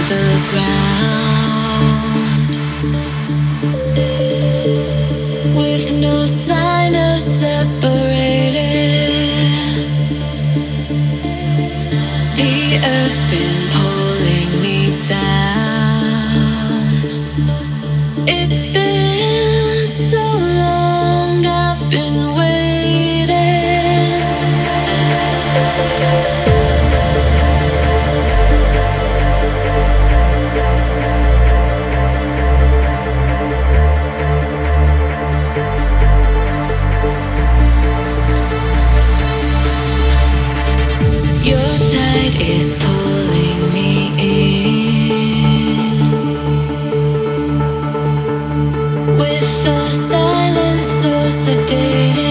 the ground with no sign of separating. The earth's been pulling me down. It's sedated.